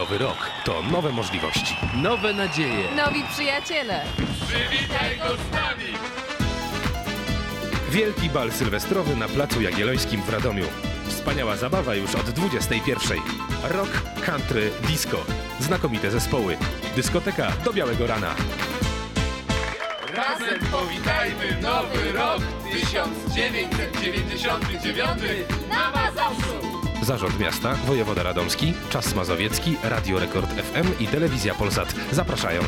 Nowy rok to nowe możliwości. Nowe nadzieje. Nowi przyjaciele. Przywitaj go z nami! Wielki bal sylwestrowy na Placu Jagiellońskim w Radomiu. Wspaniała zabawa już od 21. Rock, country, disco. Znakomite zespoły. Dyskoteka do białego rana. Razem powitajmy nowy rok 1999 na! Zarząd Miasta, Wojewoda Radomski, Czas Mazowiecki, Radio Rekord FM i Telewizja Polsat zapraszają.